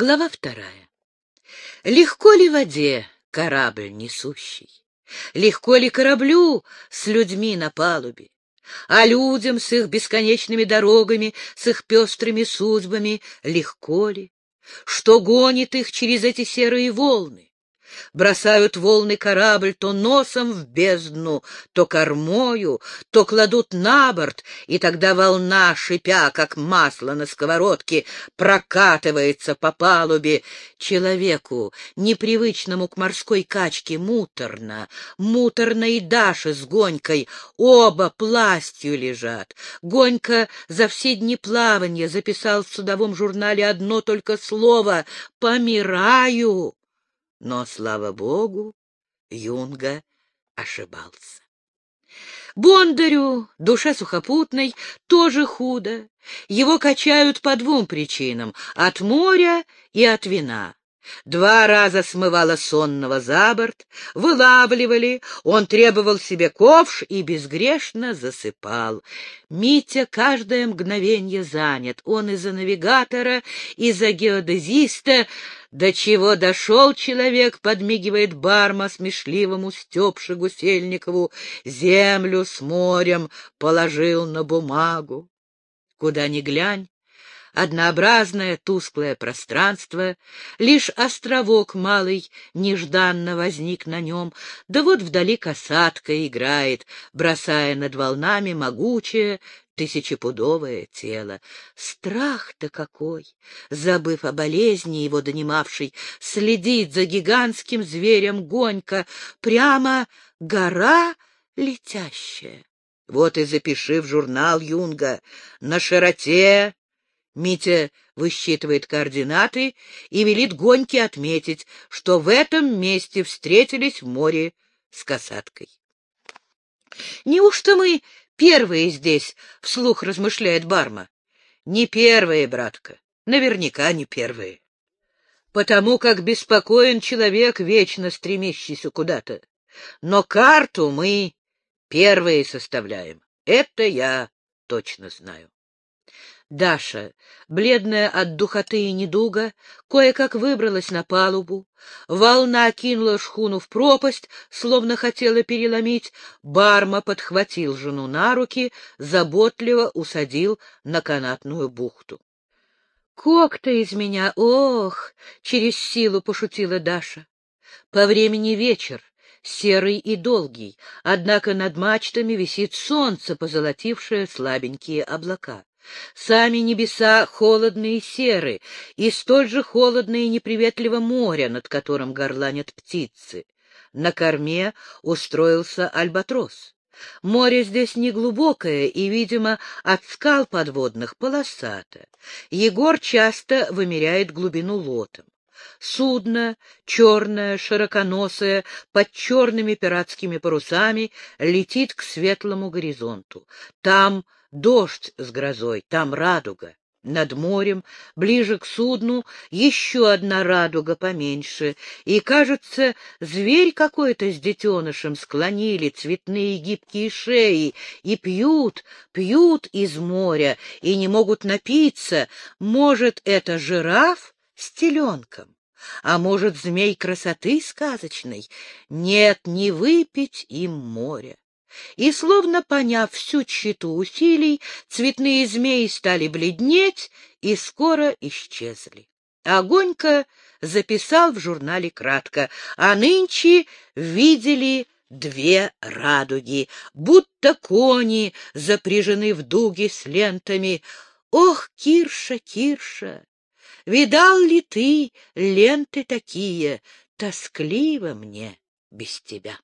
Глава вторая. Легко ли воде корабль несущий? Легко ли кораблю с людьми на палубе? А людям с их бесконечными дорогами, с их пестрыми судьбами легко ли? Что гонит их через эти серые волны? Бросают волны корабль то носом в бездну, то кормою, то кладут на борт, и тогда волна, шипя, как масло на сковородке, прокатывается по палубе. Человеку, непривычному к морской качке, муторно, муторно и Даша с Гонькой, оба пластью лежат. Гонька за все дни плавания записал в судовом журнале одно только слово «помираю». Но, слава богу, Юнга ошибался. Бондарю, душа сухопутной, тоже худо. Его качают по двум причинам — от моря и от вина. Два раза смывало сонного за борт, вылавливали, он требовал себе ковш и безгрешно засыпал. Митя каждое мгновенье занят, он и за навигатора, и за геодезиста. До чего дошел человек, подмигивает Барма смешливому Степше Гусельникову, землю с морем положил на бумагу. Куда ни глянь, однообразное тусклое пространство, лишь островок малый нежданно возник на нем, да вот вдали касатка играет, бросая над волнами могучее тысячепудовое тело. Страх-то какой! Забыв о болезни его донимавшей, следит за гигантским зверем гонька, прямо гора летящая. Вот и запиши в журнал Юнга. На широте Митя высчитывает координаты и велит Гоньке отметить, что в этом месте встретились в море с касаткой. «Неужто мы первые здесь?» — вслух размышляет Барма. «Не первые, братка, наверняка не первые. Потому как беспокоен человек, вечно стремящийся куда-то. Но карту мы первые составляем. Это я точно знаю. Даша, бледная от духоты и недуга, кое-как выбралась на палубу. Волна кинула шхуну в пропасть, словно хотела переломить. Барма подхватил жену на руки, заботливо усадил на канатную бухту. — Кок-то из меня, ох! — через силу пошутила Даша. По времени вечер, серый и долгий, однако над мачтами висит солнце, позолотившее слабенькие облака. Сами небеса холодные и серы, и столь же холодное и неприветливо море, над которым горланят птицы. На корме устроился альбатрос. Море здесь неглубокое и, видимо, от скал подводных полосато. Егор часто вымеряет глубину лотом. Судно, черное, широконосое, под черными пиратскими парусами, летит к светлому горизонту. Там Дождь с грозой, там радуга. Над морем, ближе к судну, еще одна радуга поменьше, и, кажется, зверь какой-то с детенышем склонили цветные гибкие шеи и пьют, пьют из моря и не могут напиться. Может, это жираф с теленком? А может, змей красоты сказочной? Нет, не выпить им море. И, словно поняв всю тщету усилий, цветные змеи стали бледнеть и скоро исчезли. Огонька записал в журнале кратко, а нынче видели две радуги, будто кони запряжены в дуги с лентами. Ох, Кирша, Кирша, видал ли ты ленты такие? Тоскливо мне без тебя.